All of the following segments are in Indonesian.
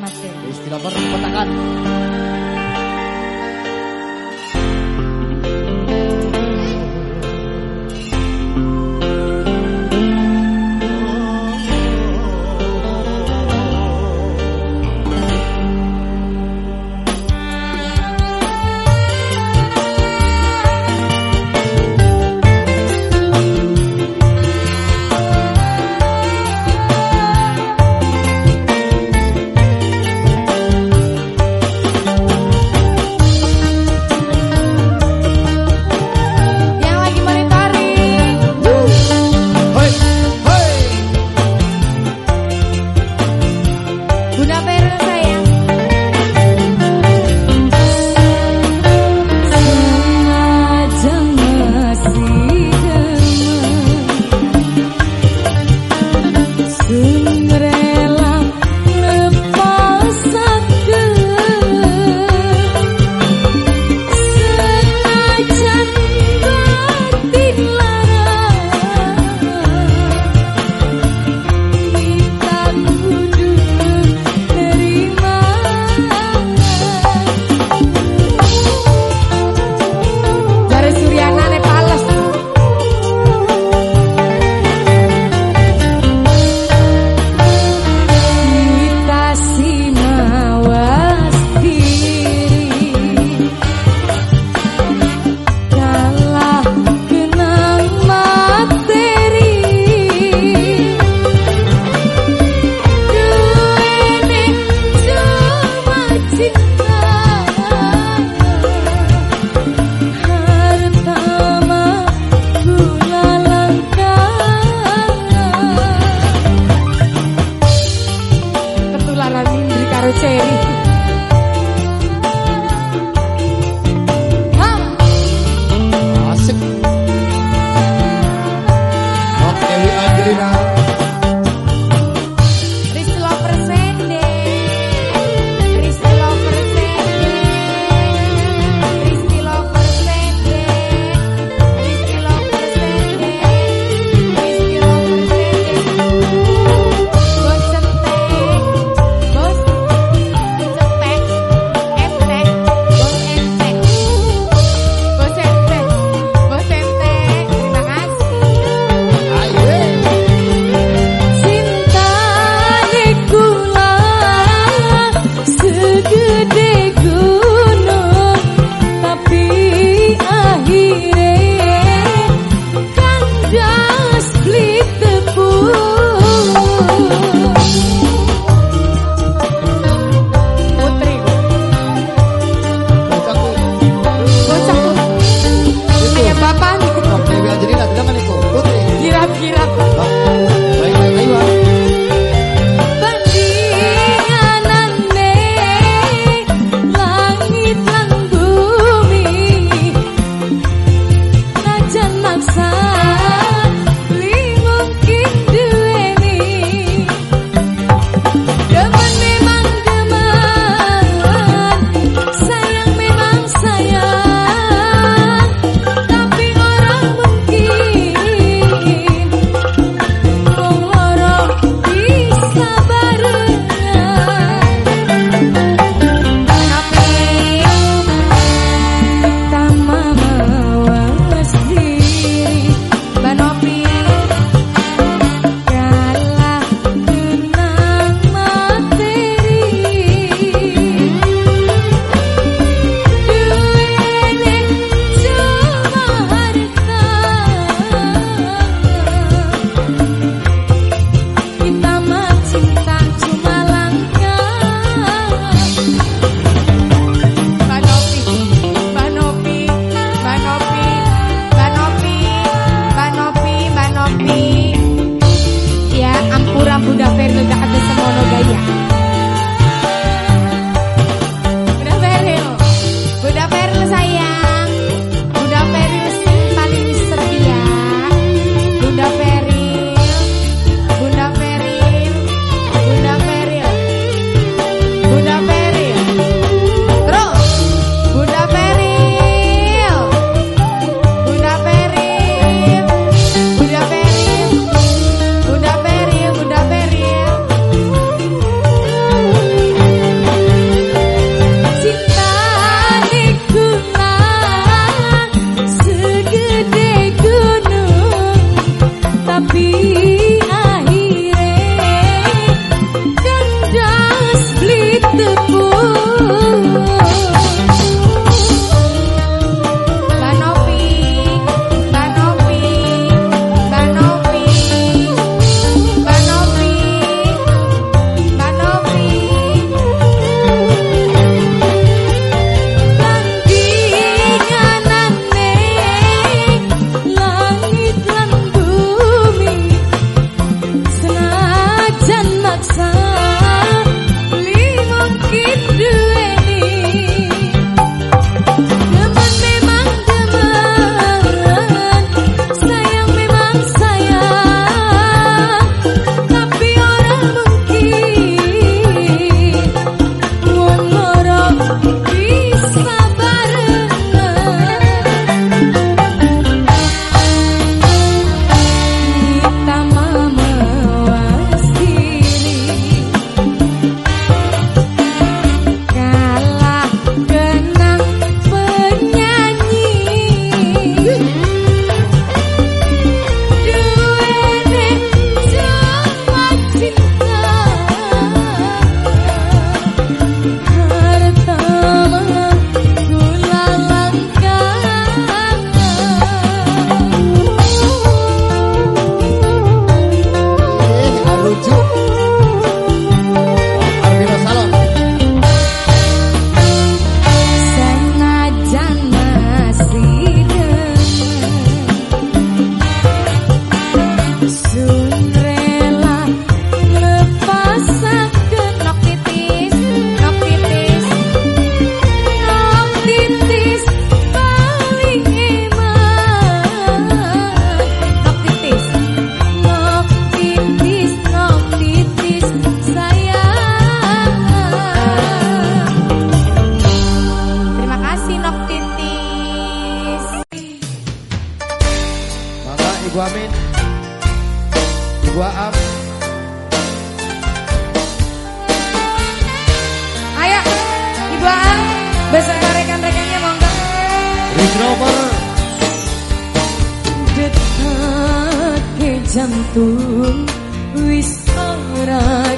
Mas. Jantung wis ora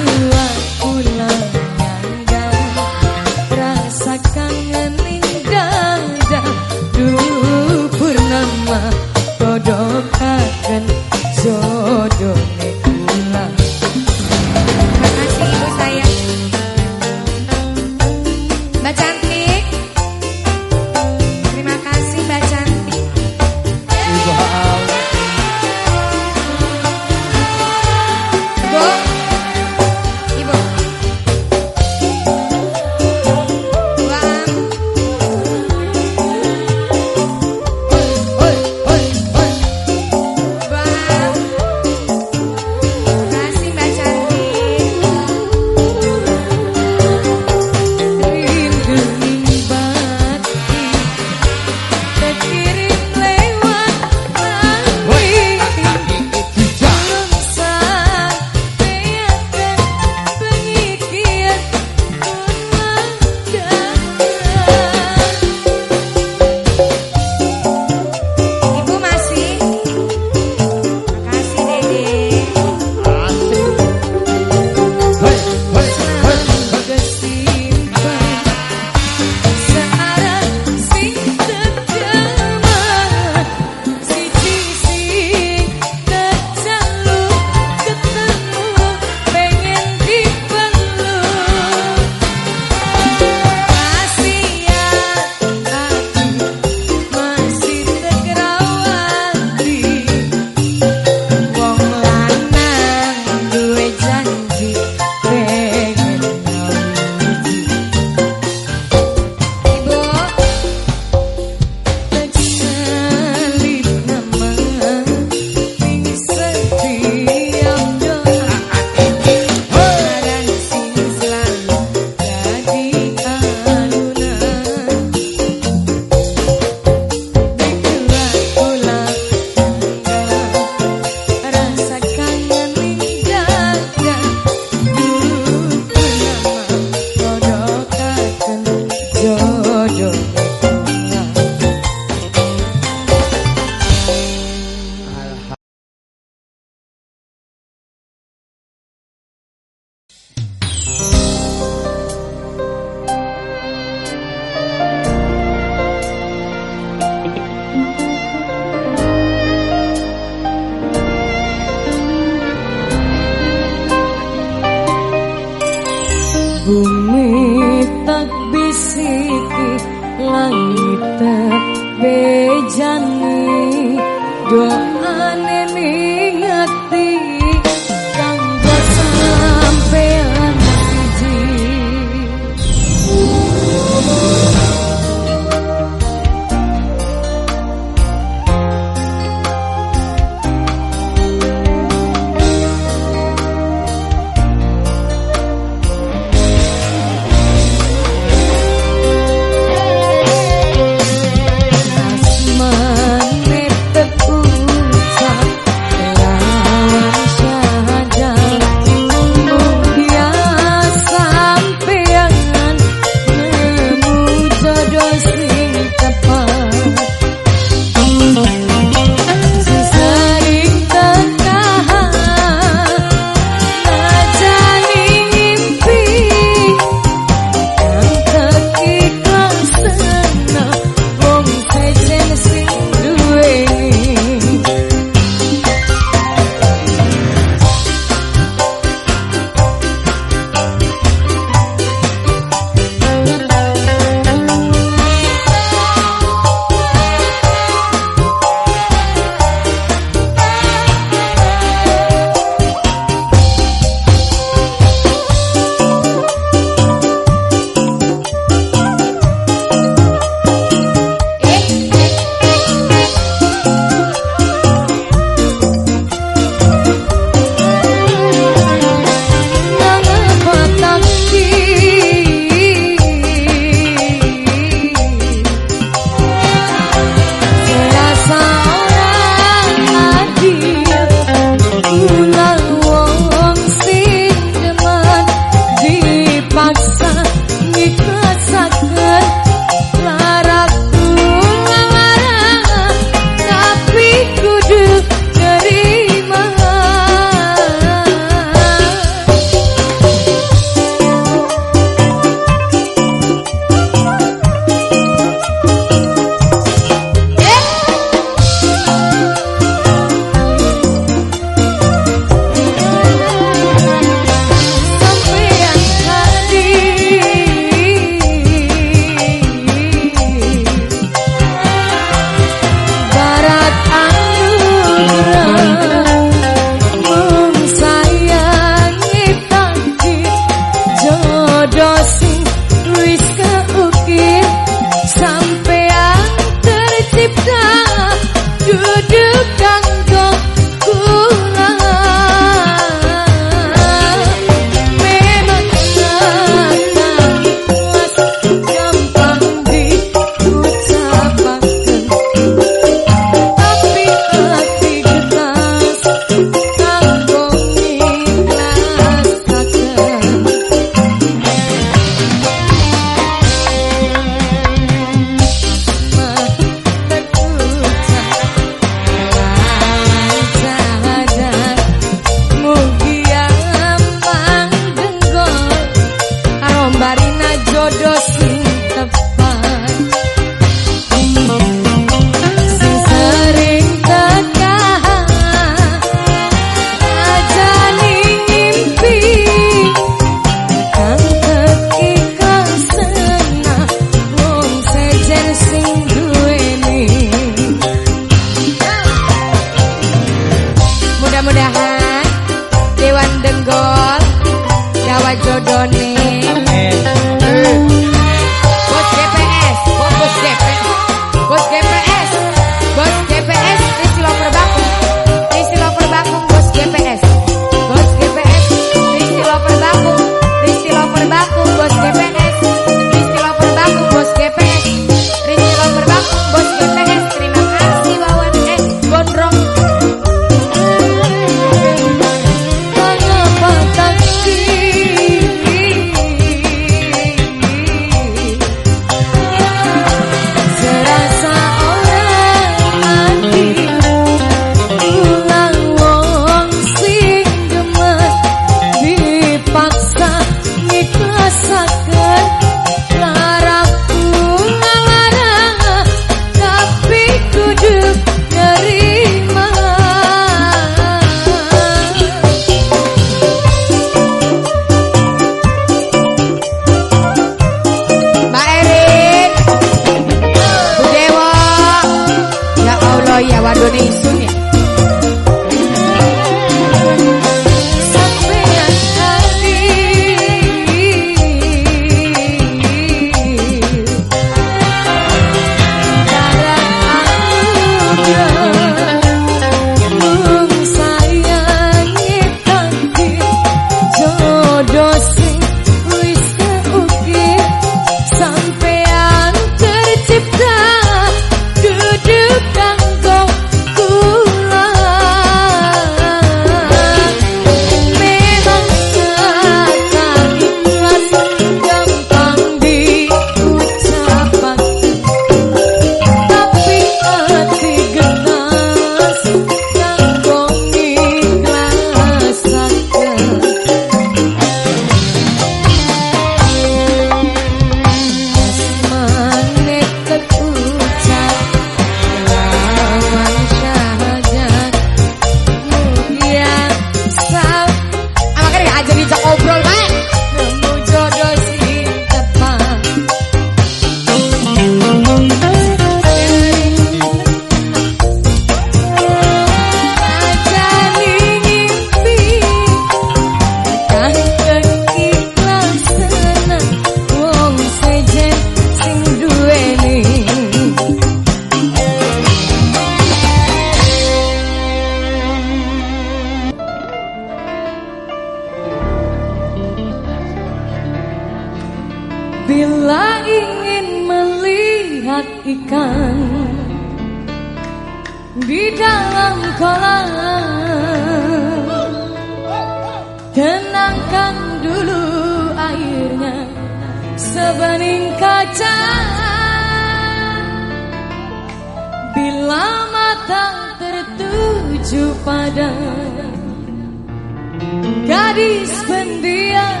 gadis pendiam.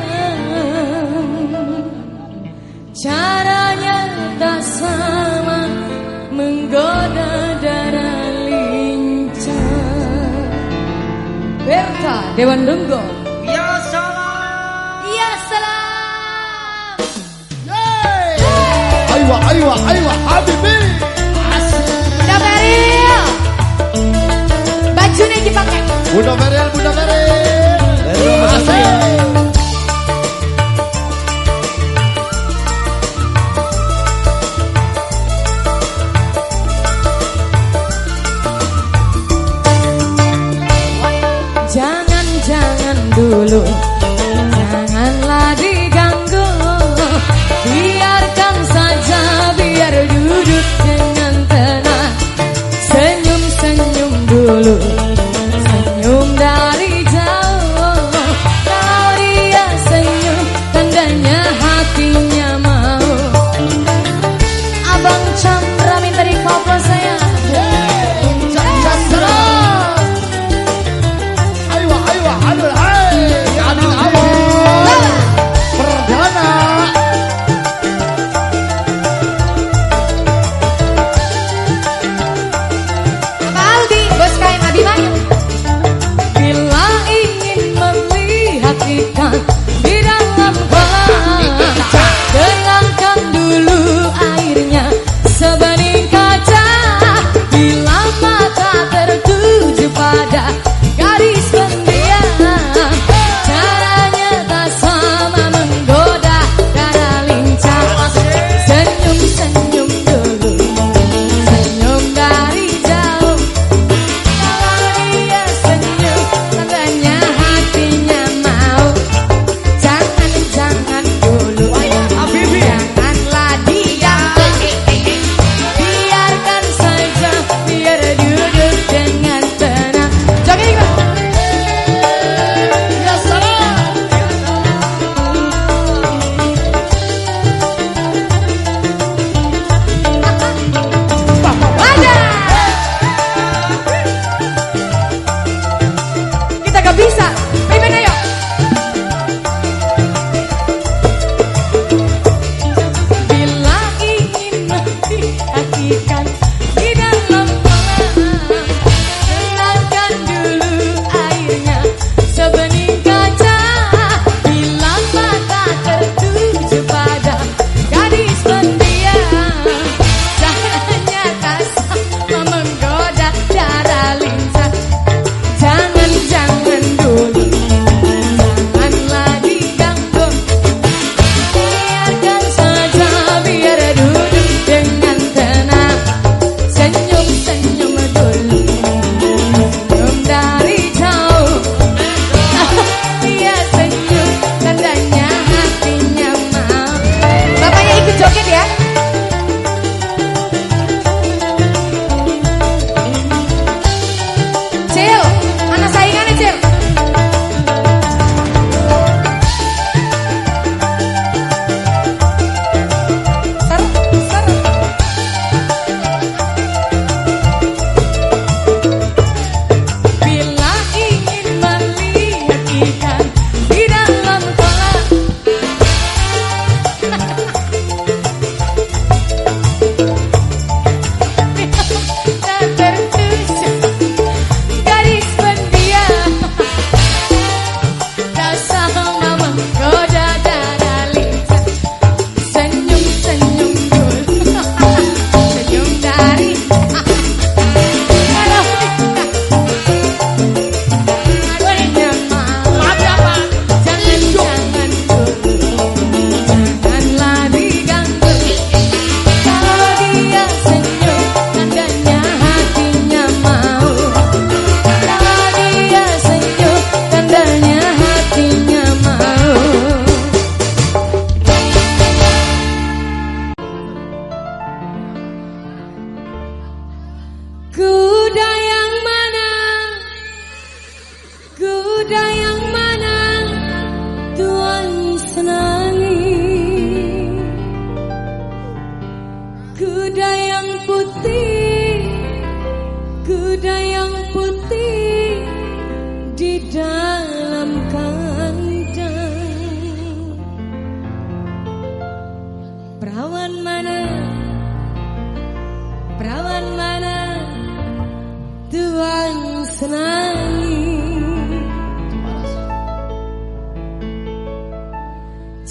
Caranya tak sama Menggoda darah lincah. Berta Dewan Dunggong ayo ايوه حبيبي Bunda Meril Bajunya dipakai. Bunda Meril Bunda Meril Jangan-jangan dulu.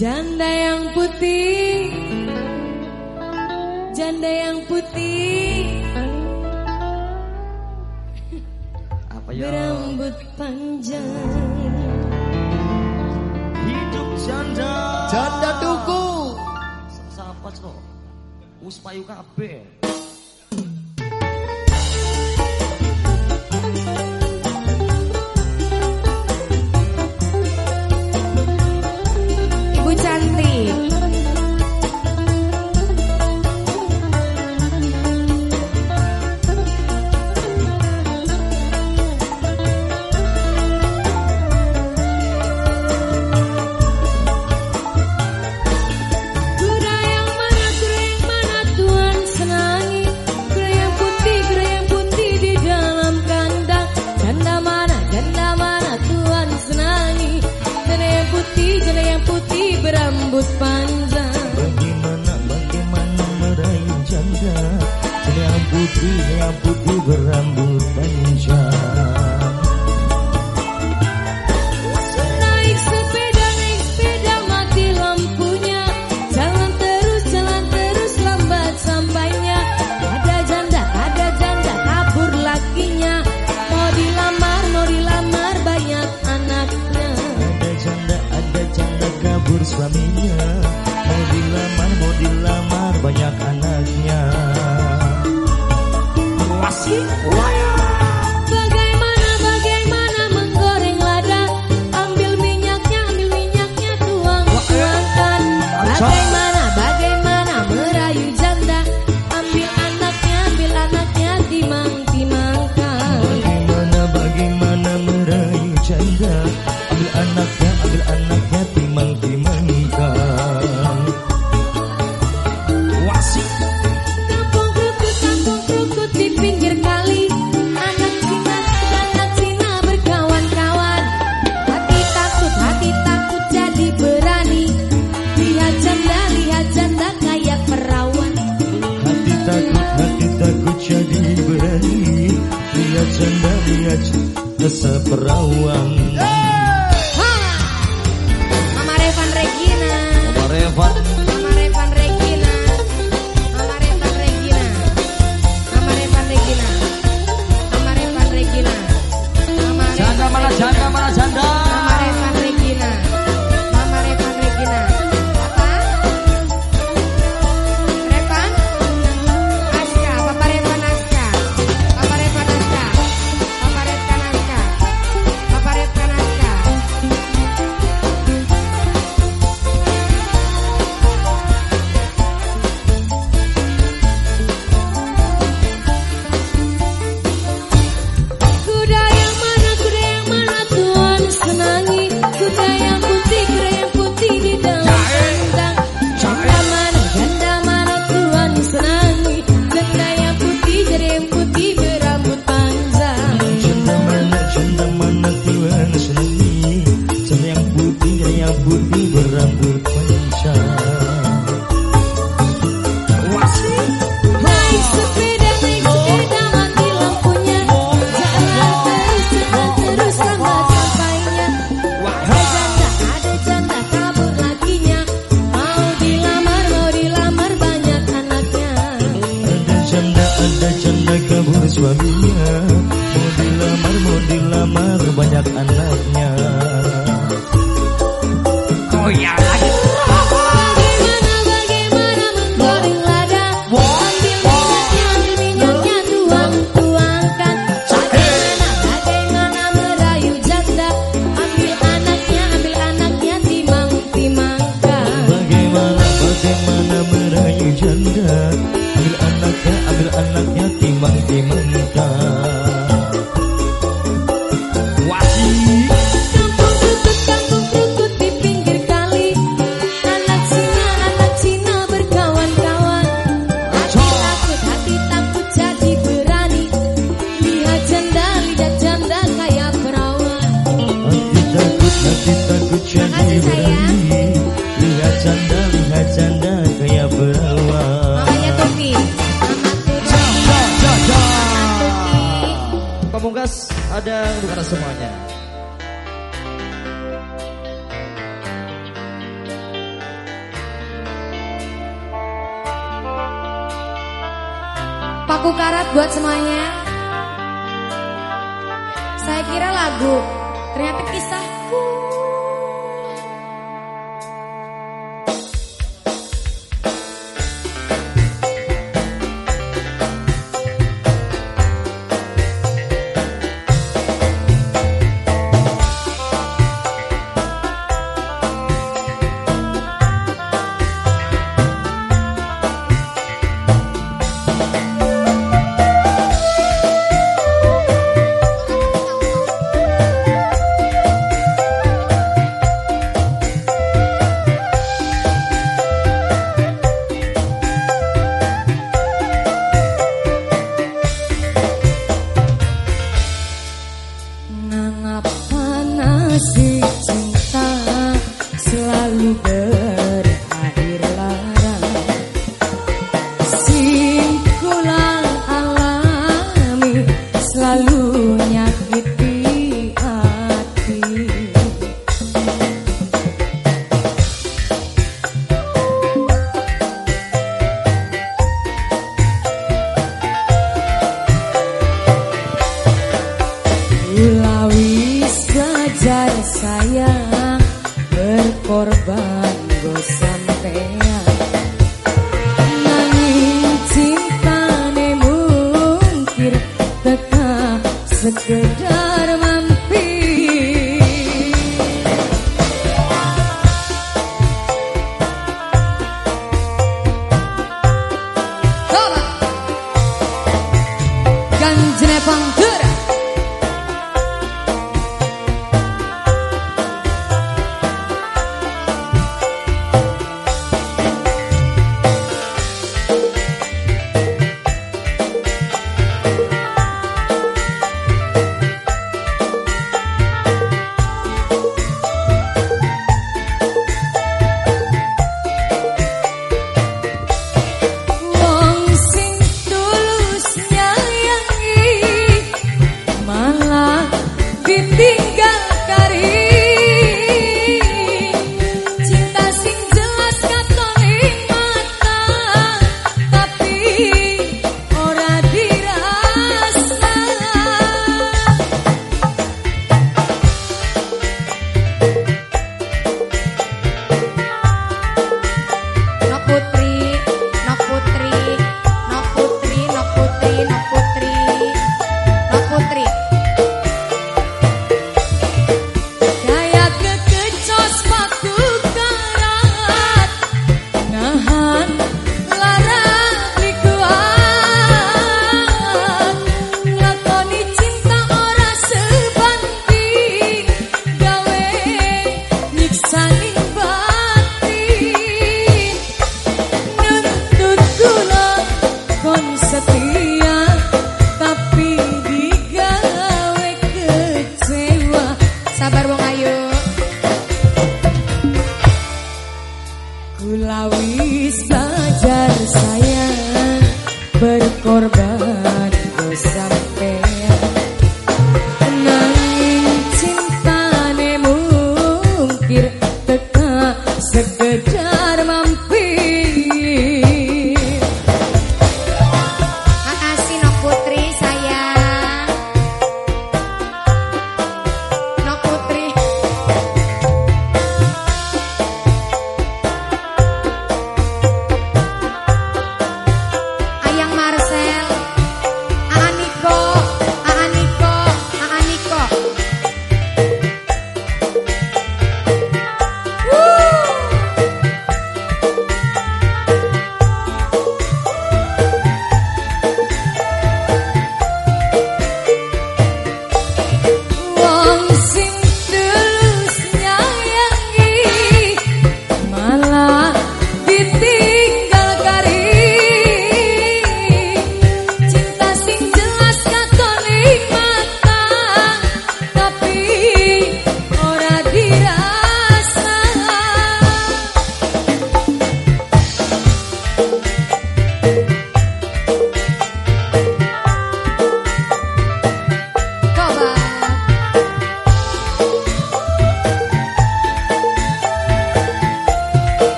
Janda yang putih. Janda yang putih. Apa ya? Berambut panjang. Hidup janda. Janda duku Sapa cok Wis payu kabeh. Mas Adang untuk semuanya. Paku karat buat semuanya. Saya kira lagu, ternyata kisah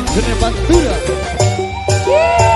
Dan Gene Pantura. Eh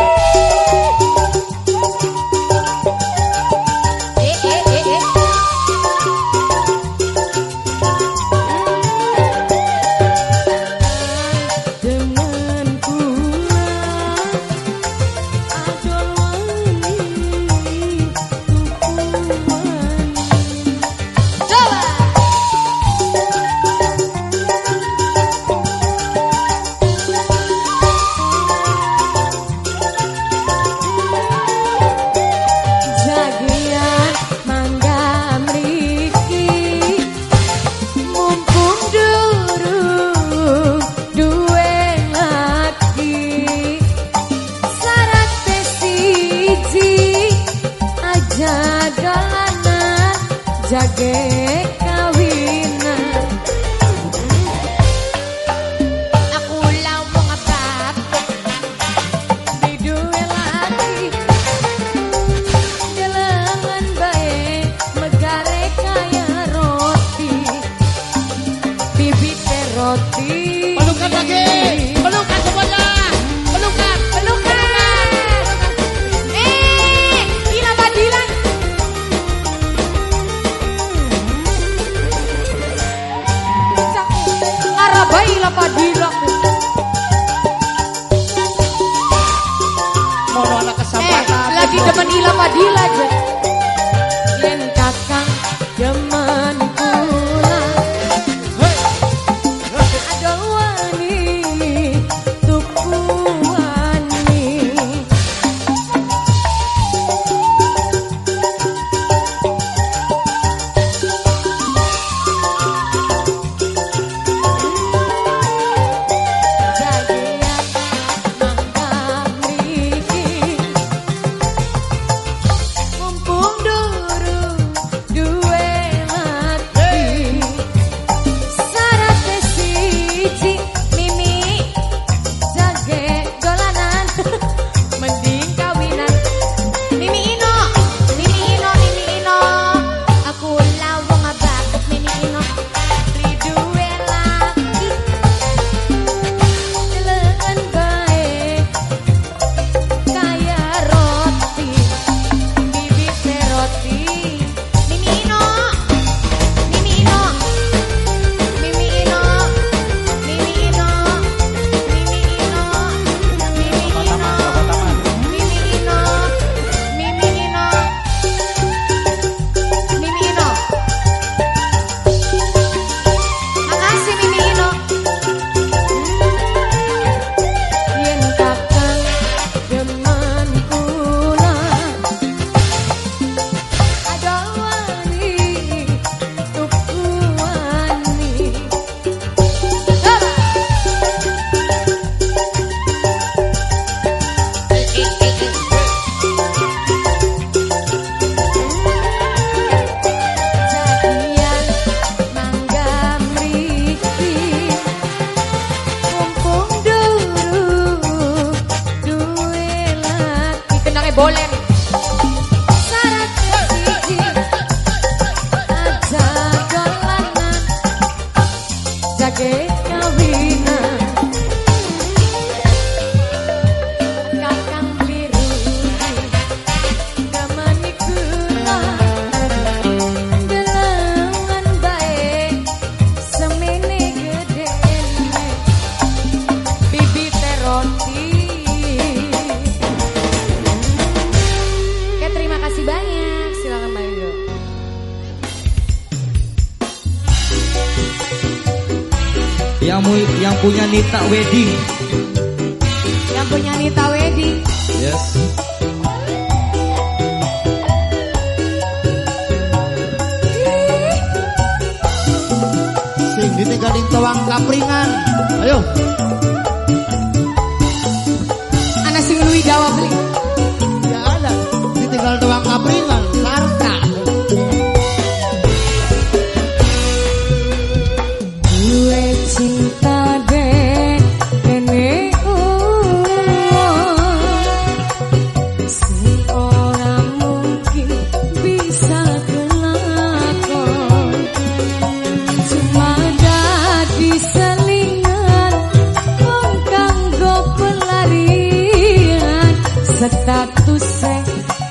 do céu,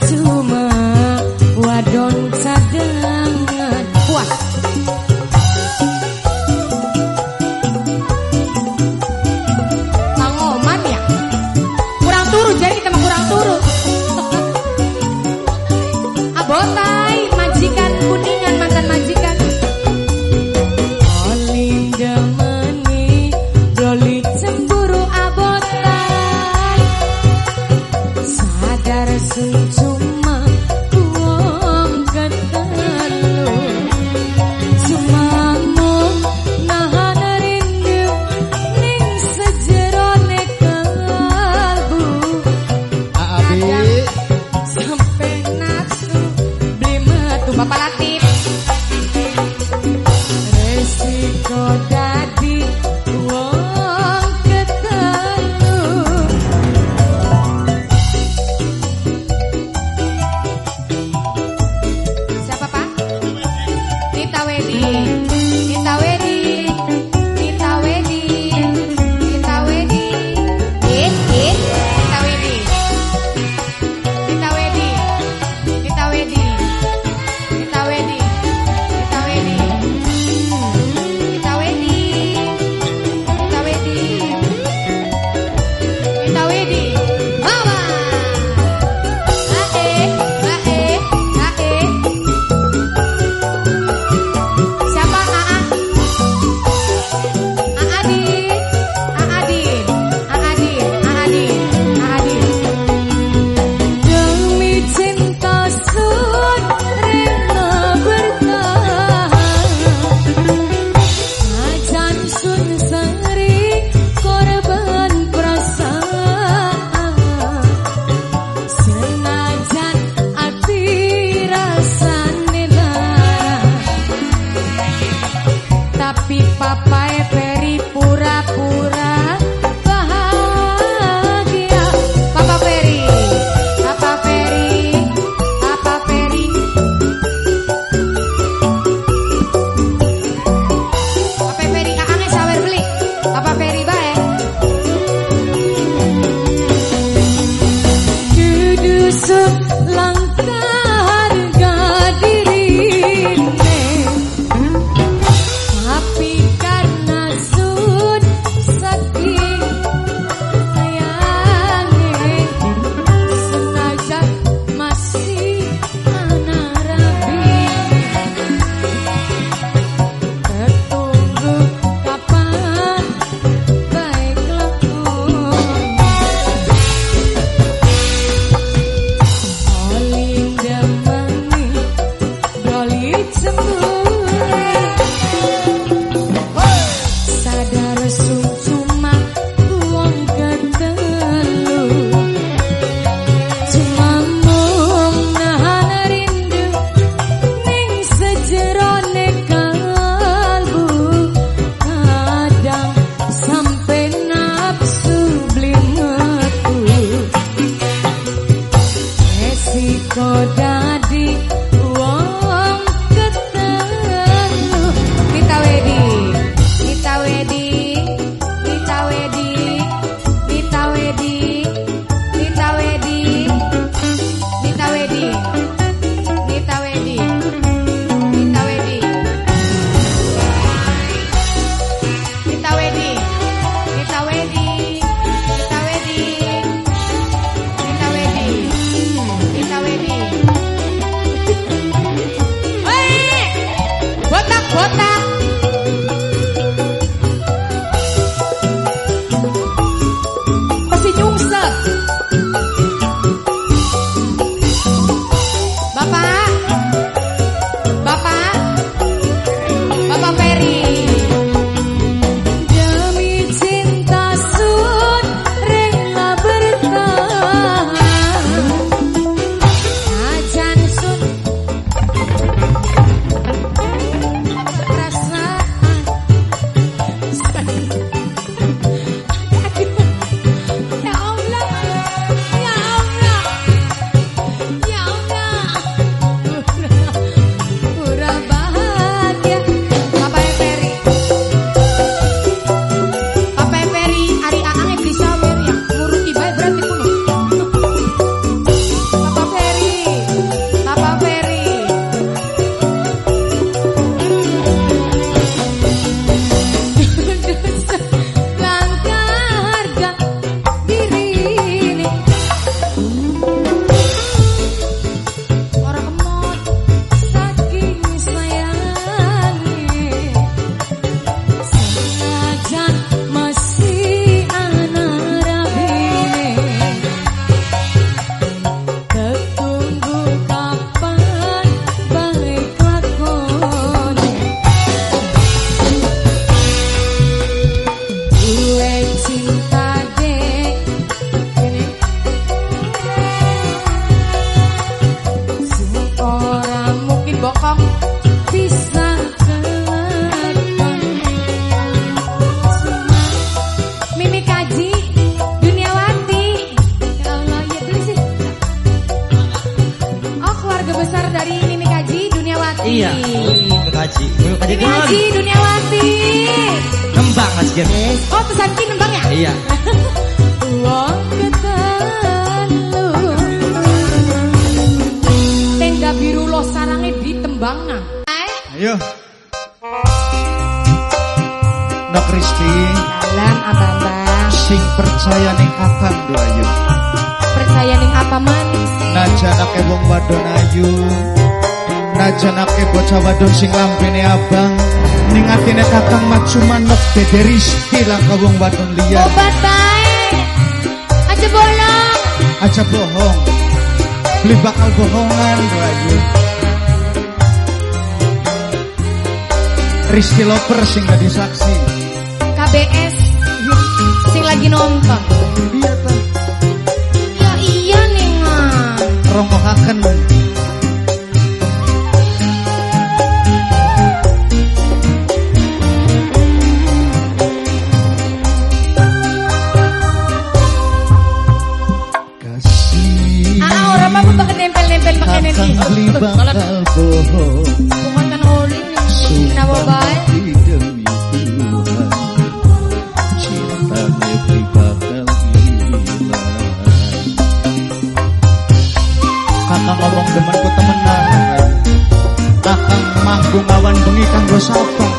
se uma wong wadon liya. Obat baik. Aja bolong. Aja bohong. Beli bakal bohongan ayo. Risti Loper sing dadi saksi. KBS. Sing lagi nonton. Iya ta. Ya iya nih. Rongohaken. papá.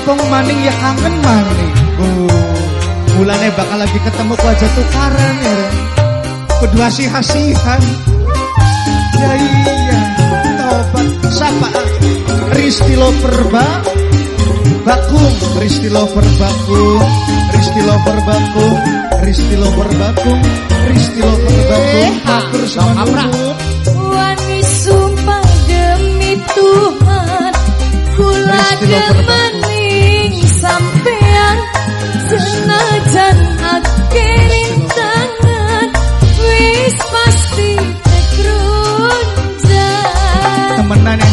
Kempong maning ya kangen maning. Uh, Mulane bakal lagi ketemu ku aja tukaran ya. Kedua sih-hasihan. Ya iya Tobat. Sapa? Risti Lover ba Bakung Risti Lover Bakung Risti Lover Bakung Risti Lover Bakung Risti Lover Akur sama nurut Wani sumpah demi Tuhan Kula Resti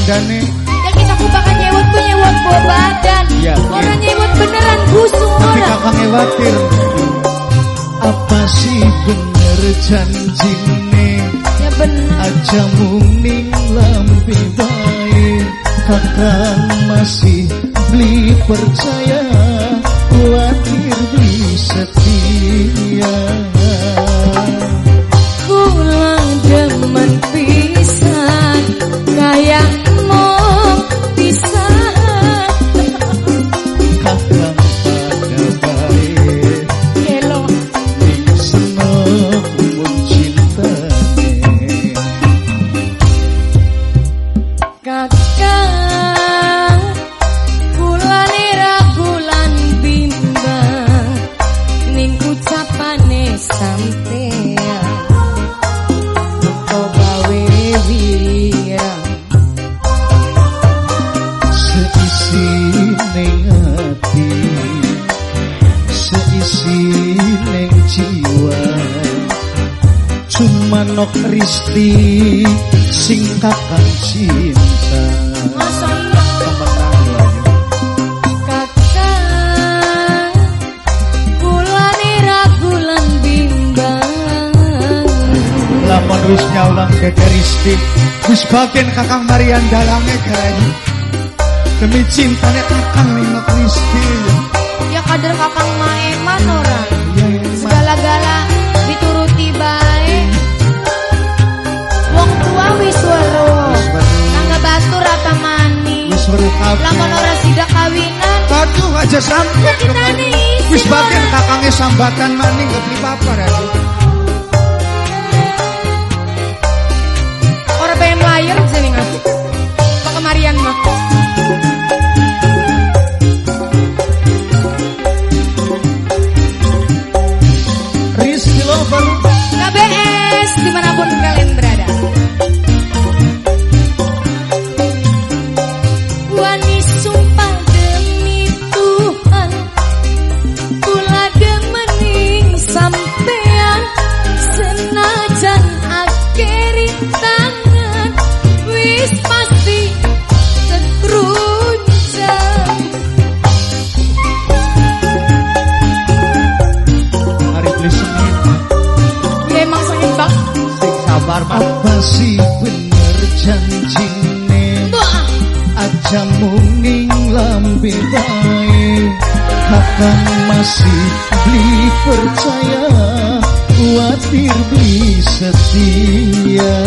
Yang dane Ya kita bakal nyewot ku nyewot bawa badan. Iya, Orang iya. nyewot beneran busung Tapi kakak khawatir Apa sih bener janjine Ya benar. Aja muning lampi baik. Kakak masih beli percaya Khawatir beli Kakang cinta. Dede Risti Wis bagian kakang Marian dalange garani Demi cintanya kakang ning nok Risti Ya kader kakang apa lamun ora sidak kawinan aduh aja sampe wis bagian kakangnya sambatan maning gak beli papar ya ora pengen layar jenengan kemarian mah bintai Akan masih dipercaya Khawatir beli setia.